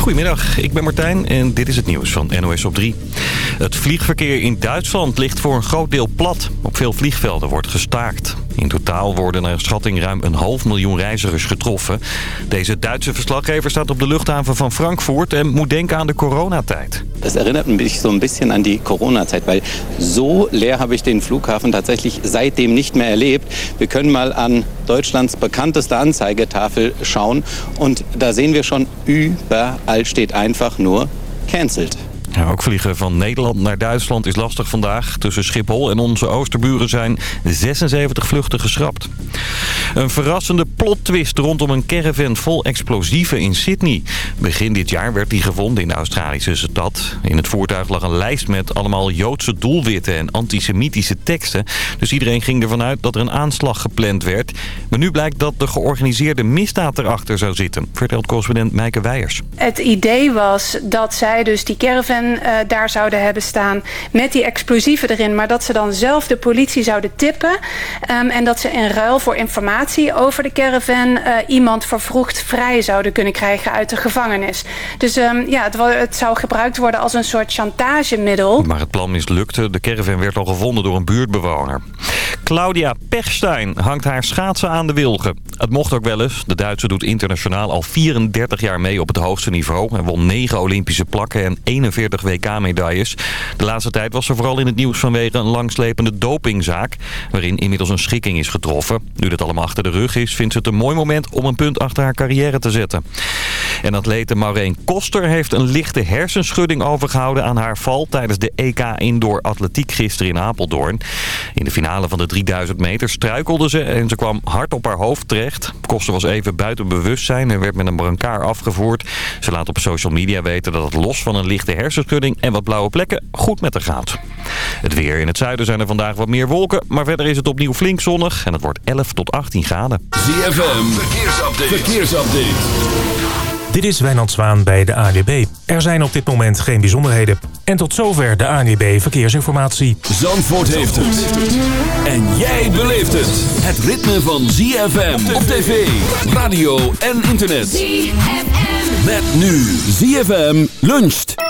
Goedemiddag, ik ben Martijn en dit is het nieuws van NOS op 3. Het vliegverkeer in Duitsland ligt voor een groot deel plat. Op veel vliegvelden wordt gestaakt. In totaal worden naar schatting ruim een half miljoen reizigers getroffen. Deze Duitse verslaggever staat op de luchthaven van Frankfurt en moet denken aan de coronatijd. Het erinnert mich so ein bisschen an die Corona-Zeit, weil so leer habe ich den Flughafen tatsächlich seitdem nicht mehr erlebt. Wir können mal an Deutschlands bekannteste Anzeigetafel schauen und da sehen wir schon, überall steht einfach nur cancelled. Ook vliegen van Nederland naar Duitsland is lastig vandaag. Tussen Schiphol en onze oosterburen zijn 76 vluchten geschrapt. Een verrassende plot-twist rondom een caravan vol explosieven in Sydney. Begin dit jaar werd die gevonden in de Australische stad. In het voertuig lag een lijst met allemaal Joodse doelwitten en antisemitische teksten. Dus iedereen ging ervan uit dat er een aanslag gepland werd. Maar nu blijkt dat de georganiseerde misdaad erachter zou zitten, vertelt correspondent Meike Weijers. Het idee was dat zij dus die caravan uh, daar zouden hebben staan met die explosieven erin. Maar dat ze dan zelf de politie zouden tippen. Um, en dat ze in ruil voor informatie over de caravan uh, iemand vervroegd vrij zouden kunnen krijgen uit de gevangenis. Dus um, ja, het, het, zou gebruikt worden als een soort chantagemiddel. Maar het plan mislukte. De caravan werd al gevonden door een buurtbewoner. Claudia Pechstein hangt haar schaatsen aan de wilgen. Het mocht ook wel eens. De Duitse doet internationaal al 34 jaar mee op het hoogste niveau. En won 9 Olympische plakken en 41 WK-medailles. De laatste tijd was ze vooral in het nieuws vanwege een langslepende dopingzaak... waarin inmiddels een schikking is getroffen. Nu dat allemaal achter de rug is, vindt ze het een mooi moment om een punt achter haar carrière te zetten. En atlete Maureen Koster heeft een lichte hersenschudding overgehouden aan haar val... tijdens de EK Indoor Atletiek gisteren in Apeldoorn. In de finale van de 3000 meter struikelde ze en ze kwam hard op haar hoofd terecht. Koster was even buiten bewustzijn en werd met een brancard afgevoerd. Ze laat op social media weten dat het los van een lichte hersenschudding en wat blauwe plekken goed met haar gaat. Het weer in het zuiden zijn er vandaag wat meer wolken, maar verder is het opnieuw flink zonnig en het wordt 11 tot 18 graden. ZFM, verkeersupdate. verkeersupdate. Dit is Wijnand Zwaan bij de ANWB. Er zijn op dit moment geen bijzonderheden. En tot zover de ANWB Verkeersinformatie. Zandvoort heeft het. En jij beleeft het. Het ritme van ZFM op tv, radio en internet. ZFM. Met nu ZFM luncht.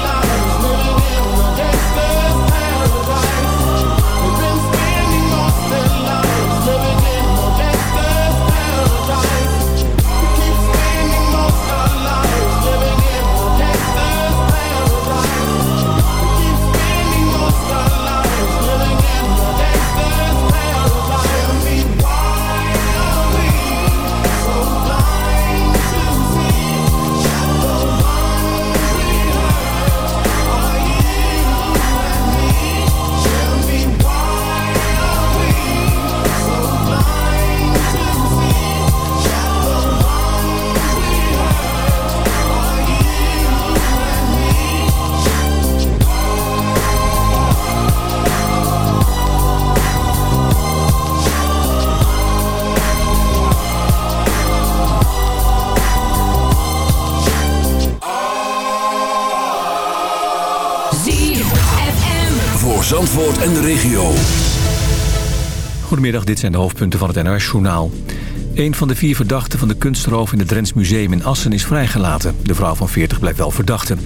Zandvoort en de regio. Goedemiddag, dit zijn de hoofdpunten van het NOS-journaal. Een van de vier verdachten van de kunstroof in het Drents Museum in Assen is vrijgelaten. De vrouw van 40 blijft wel verdachte.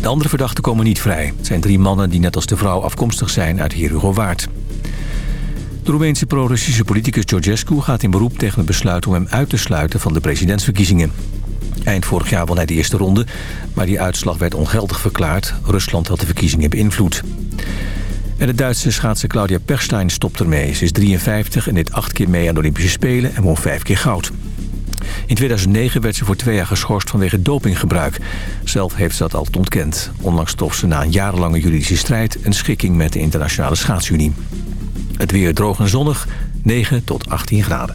De andere verdachten komen niet vrij. Het zijn drie mannen die net als de vrouw afkomstig zijn uit Herugowaard. De Roemeense pro-Russische politicus Georgescu gaat in beroep tegen het besluit om hem uit te sluiten van de presidentsverkiezingen. Eind vorig jaar won hij de eerste ronde, maar die uitslag werd ongeldig verklaard. Rusland had de verkiezingen beïnvloed. En de Duitse schaatser Claudia Pechstein stopt ermee. Ze is 53 en deed acht keer mee aan de Olympische Spelen en won vijf keer goud. In 2009 werd ze voor twee jaar geschorst vanwege dopinggebruik. Zelf heeft ze dat altijd ontkend. Onlangs trof ze na een jarenlange juridische strijd... een schikking met de Internationale Schaatsunie. Het weer droog en zonnig, 9 tot 18 graden.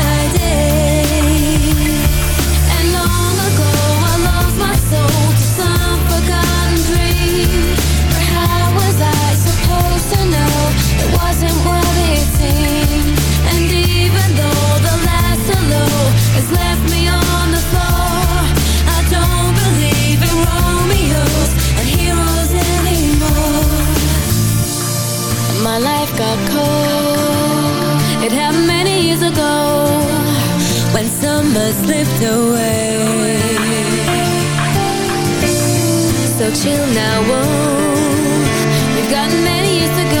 summer slipped away. So chill now, whoa. We've got many years to go.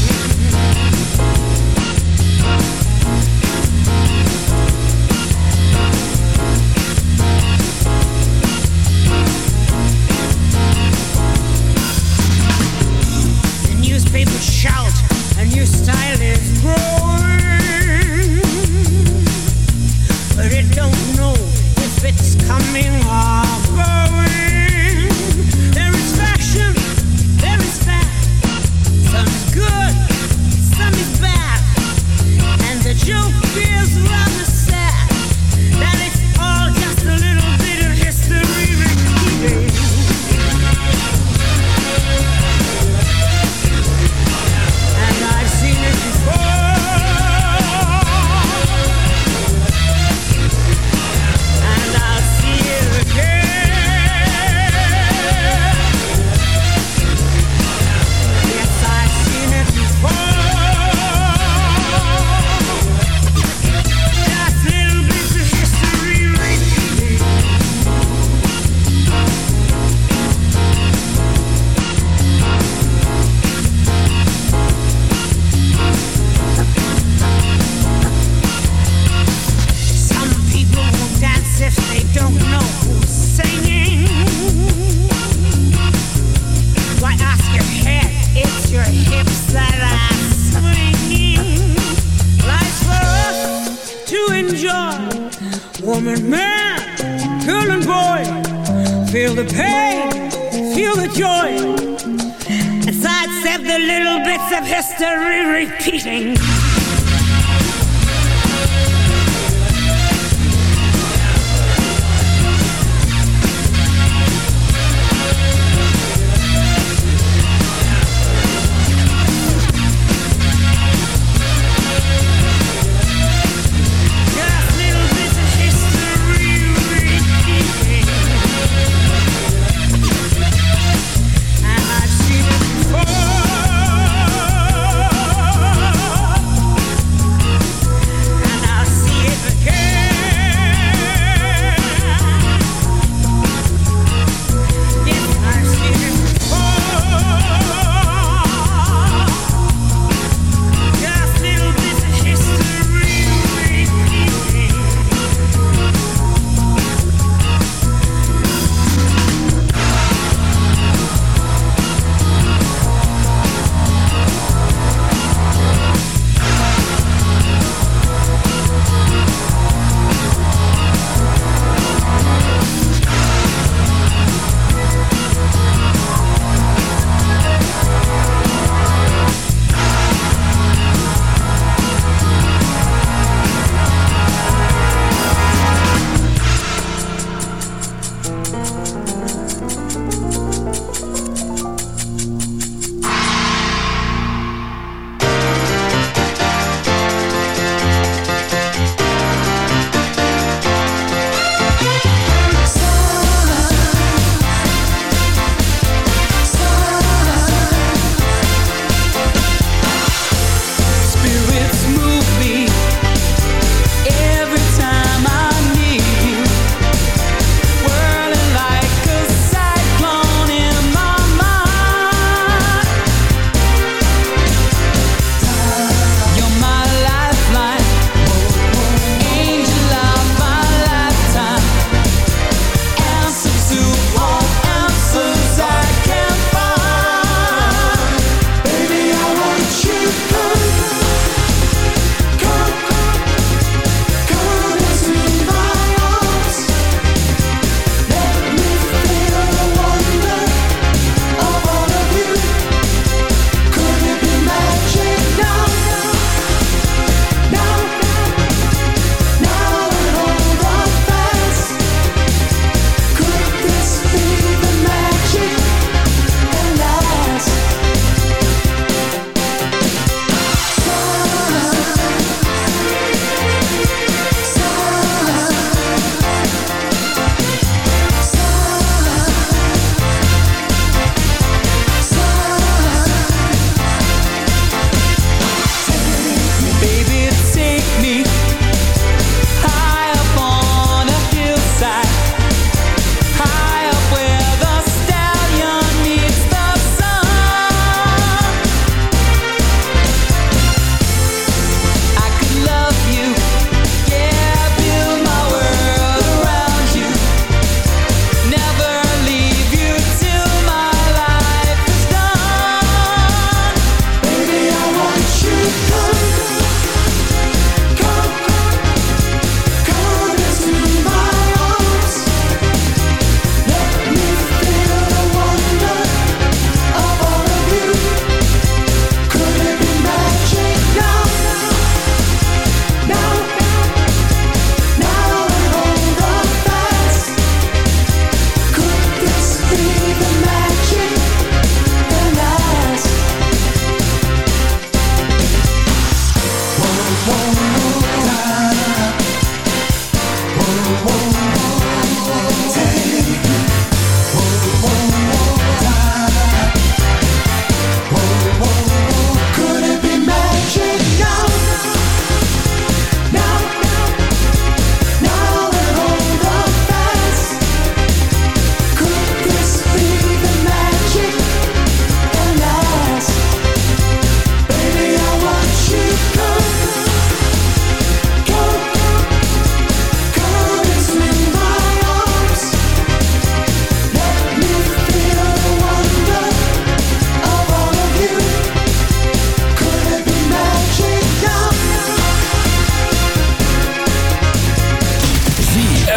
amazing.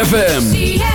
ZFM.